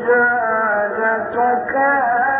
الزجاجة كان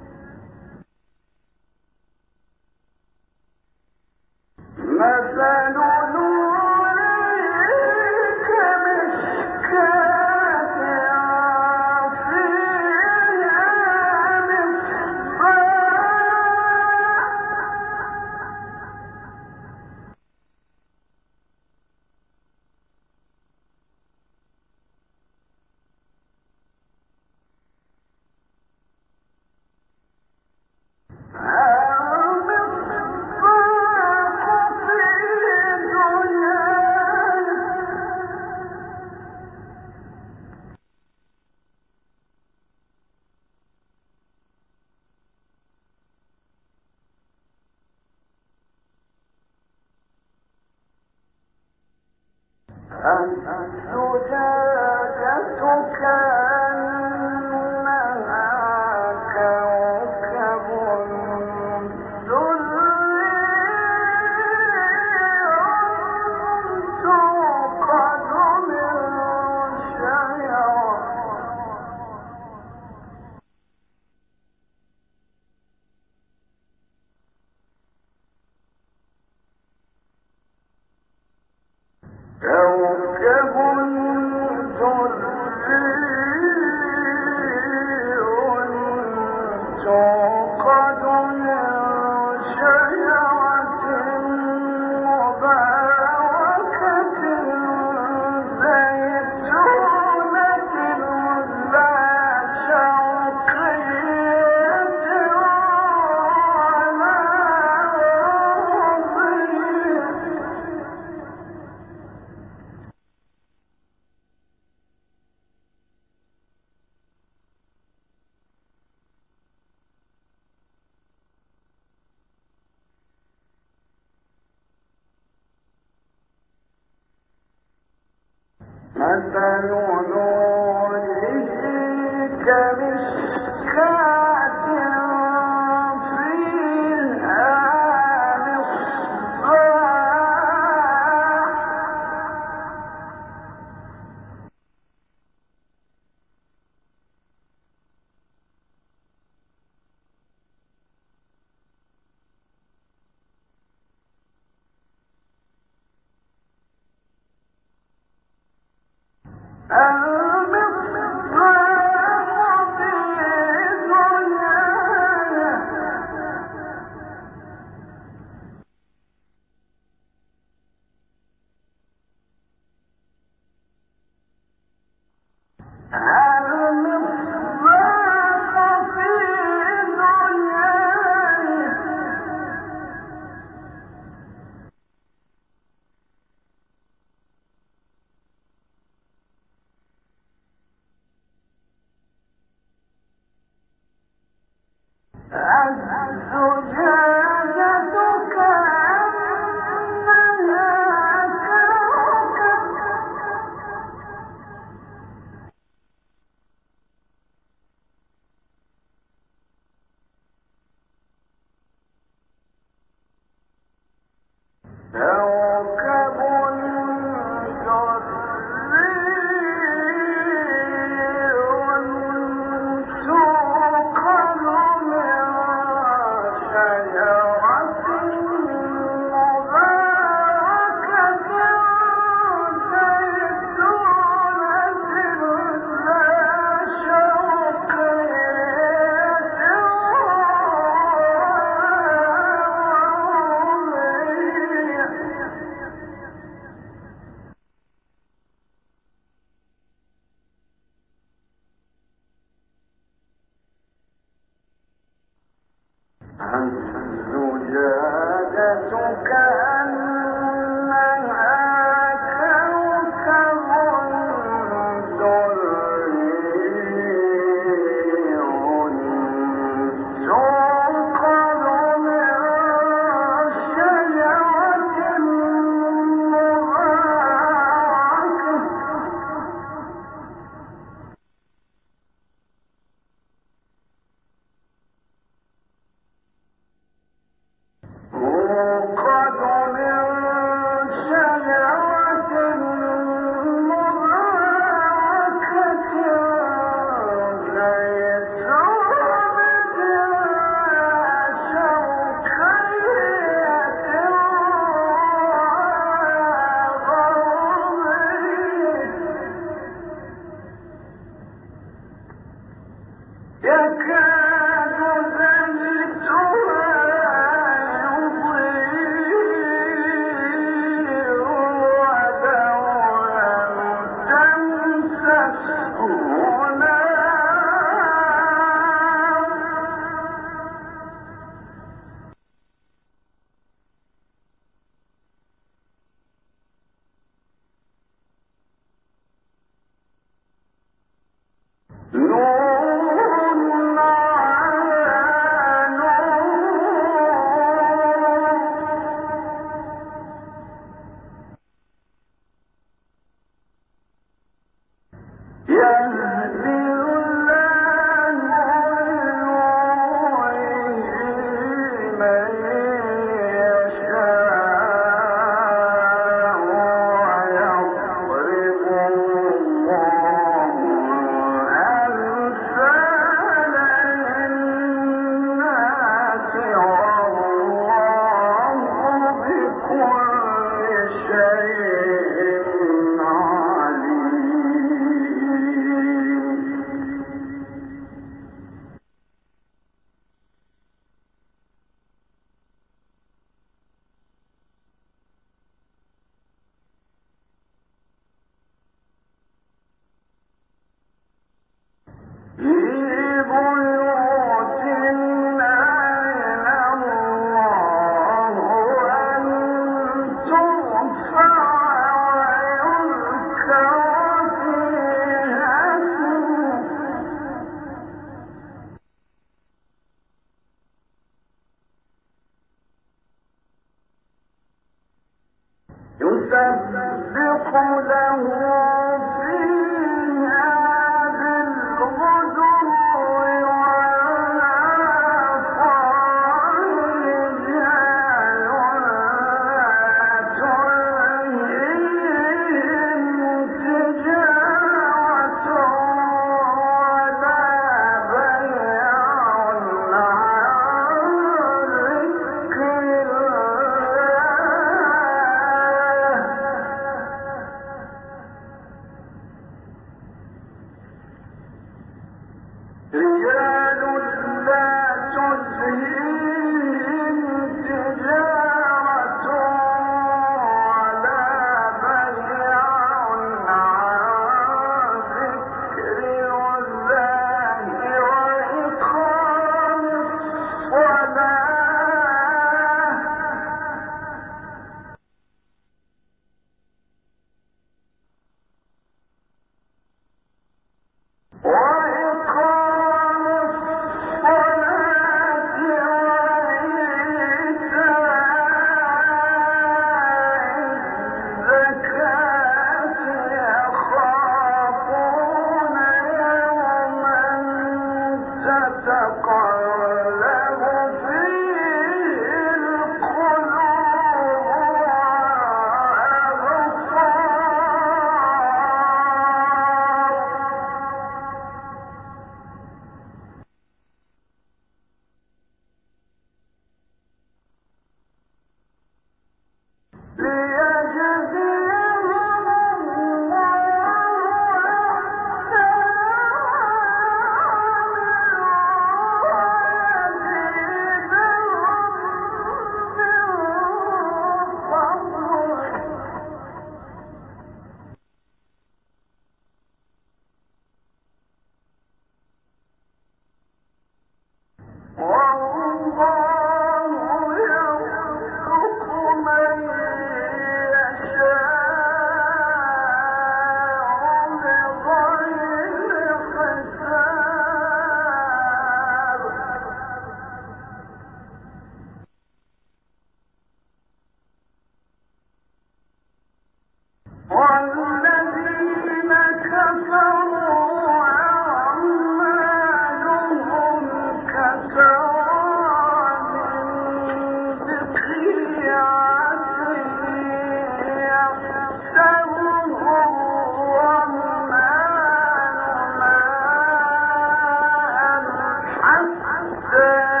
فتحنا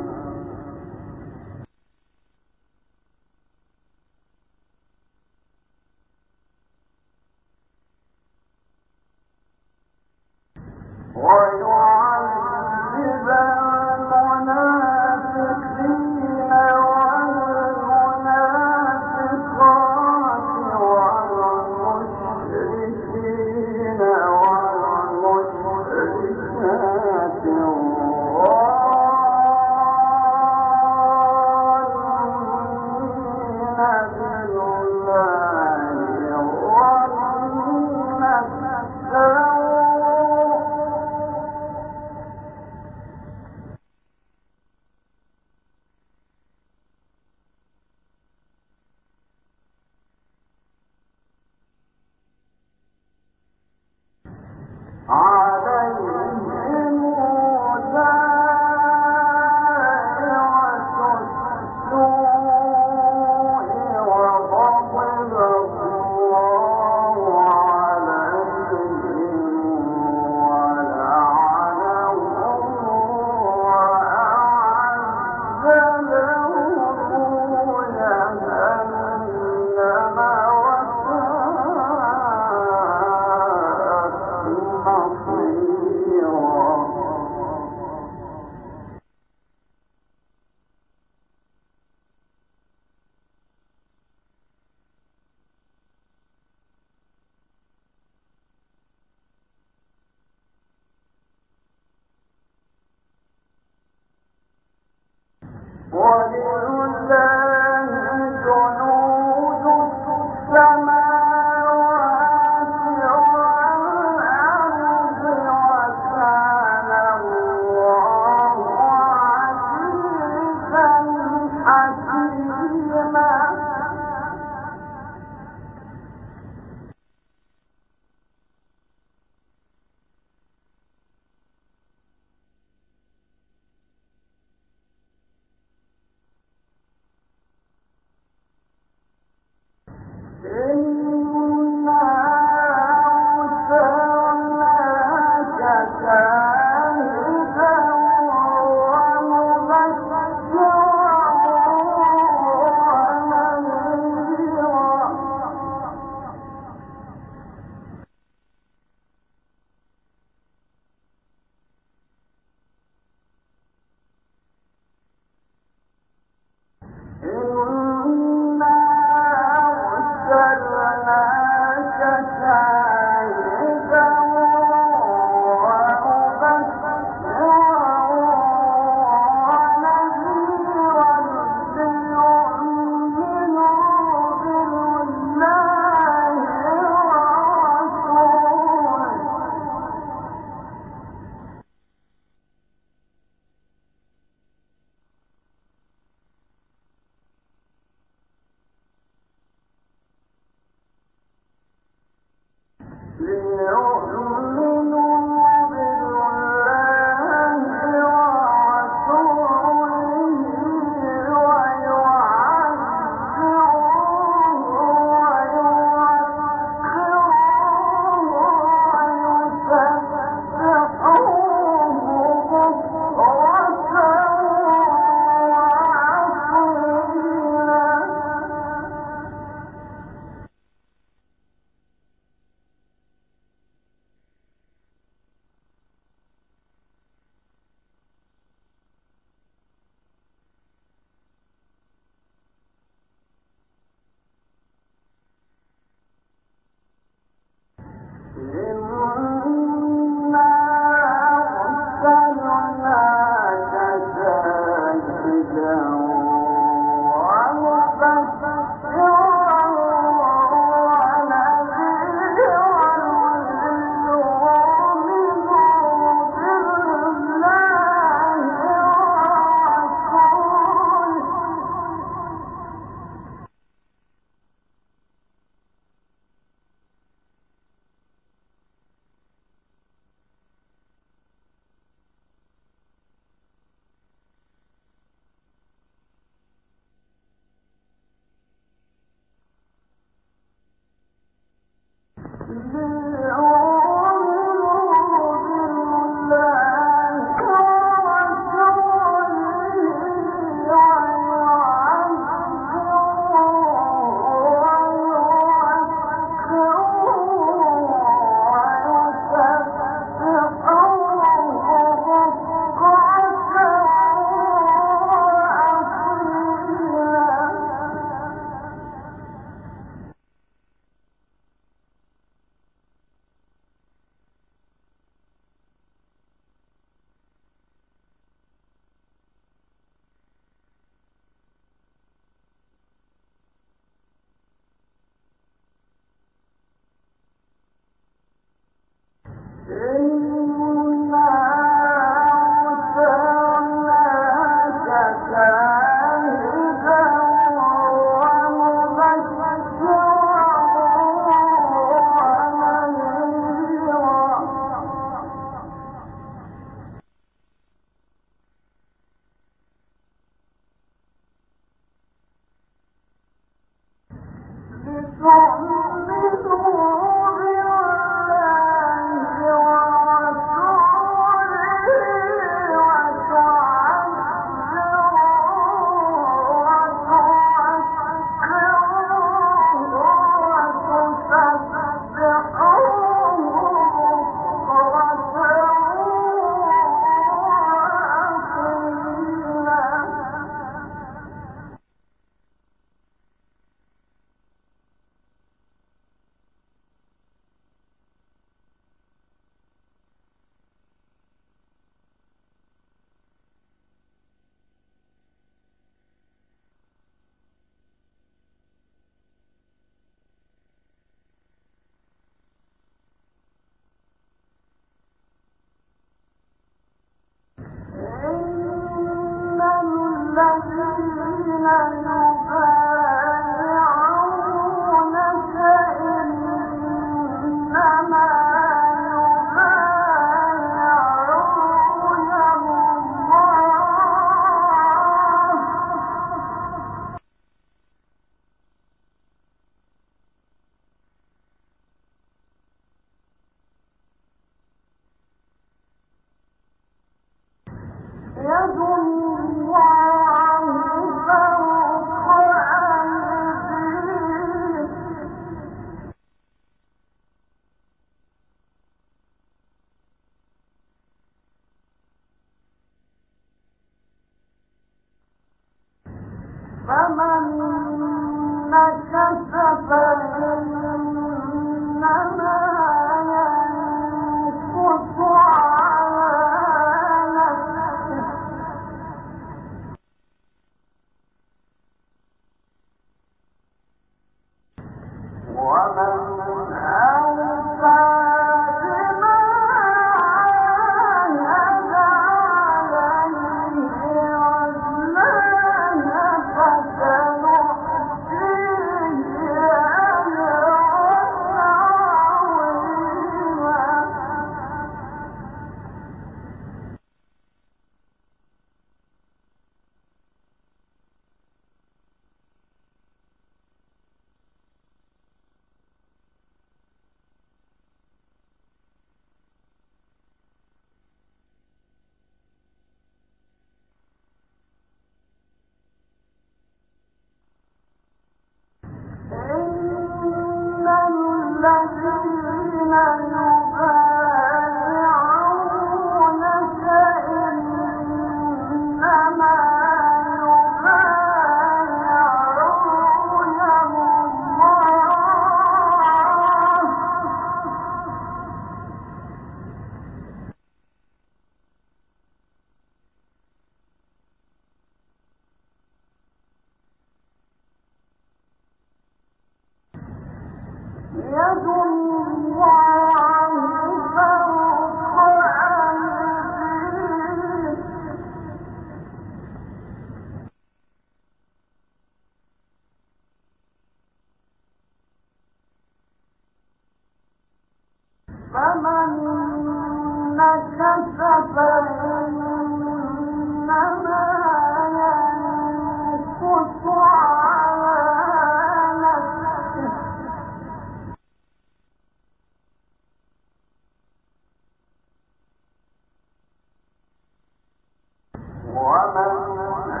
Amén.